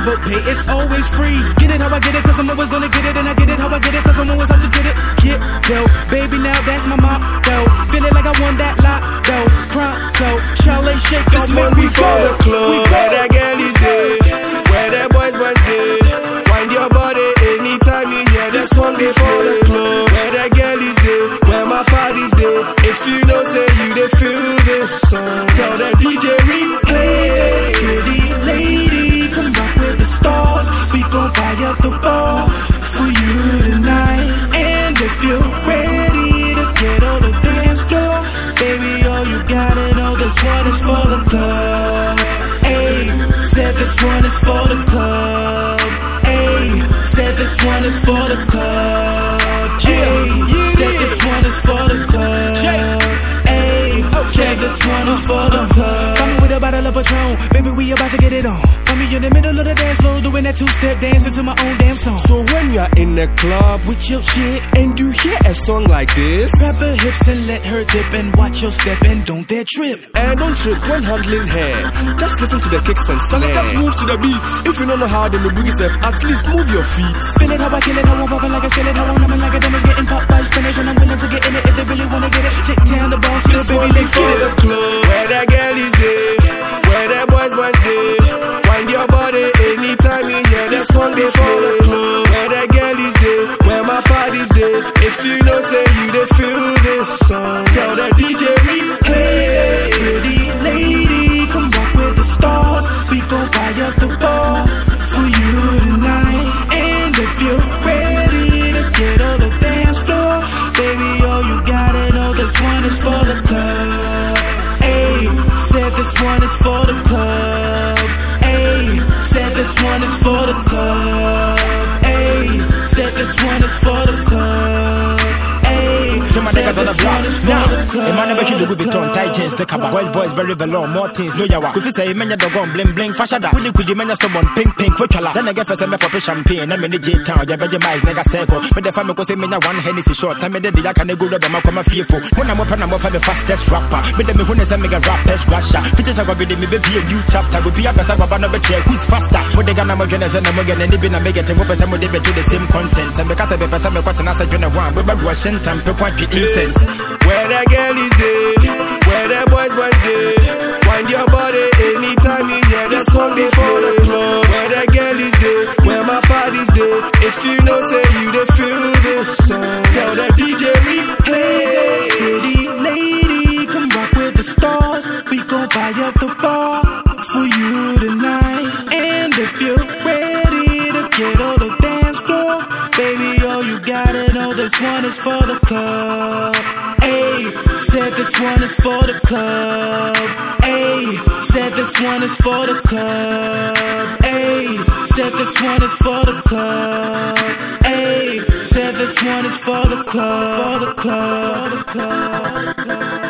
Never pay, it's always free. Get it how I get it, cause I'm always gonna get it. And I get it how I get it, cause I'm always up to get it. Get dough, baby, now that's my motto. Feel it like I won that lot, though. Pronto, Charlie, shake This one me. before the club, where that girl is there, where that boys was there. Wind your body anytime you hear the song before the club, where that girl is there, where my party's there. If you know, say you they feel this song, up the ball for you tonight. And if you're ready to get on the dance floor, baby, all you gotta know this one is for the club. Hey, said this one is for the club. Hey, said this one is for the club. This one is for the club. Come with a bottle of Patron, baby, we about to get it on. Find me in the middle of the dance floor, doing that two-step dance to my own damn song. So when you're in the club With your chick, and you hear a song like this, grab her hips and let her dip and watch your step and don't dare trip. and don't trip when handling hair. Just listen to the kicks and snare. Just move to the beat. If you don't know how, then the boogie step, at least move your feet. Feel it how I kill it, how I'm popping like I sell it, how I'm numbing like a demon's getting popped spinach, and I'm willing to get in it if they really wanna get it. Chick down the boss, This baby, let's get the it. club, where that girl is there, where the boys was there. Wind your body anytime you hear the song before the club, where that girl is there, where my party's there. If you know, one is for the club. Hey, said this one is for niggas on the block. is Now, the a man never should Louis Vuitton, tight chains, the cover. Boys, boys, very velour, more things, no yawa. Could you say, menya dogon, bling, bling, fashada. Willy could you menya stubborn, pink, pink, wichala. Then I get for some pop champagne, I'm in the J town, beja my nigga circle. But the family go say, menya one Hennessy short, time me the yak and go to them, I'm fearful. When I'm up and I'm off, I'm the fastest rapper. But then me when I make a rapper's rusher. Fitches are going to be a new chapter. Go be a best, I'm going to be who's faster. What they gonna make and I'm to be a it, and what some of to the same content. And because of the person, I'm going to say, one, but Washington, point incense. Where the girl is there, where the boys was there. Wind your body anytime you hear the song before the club. Where the girl is there, where my party's there. If you know, say you they feel this song. Tell the DJ replay. Pretty lady, come rock with the stars. We gon' buy up the bar this one is for the club. Hey, said this one is for the club. Hey, said this one is for the club. Hey, said this one is for the club. Hey, said this one is for the club, for the club, for the club.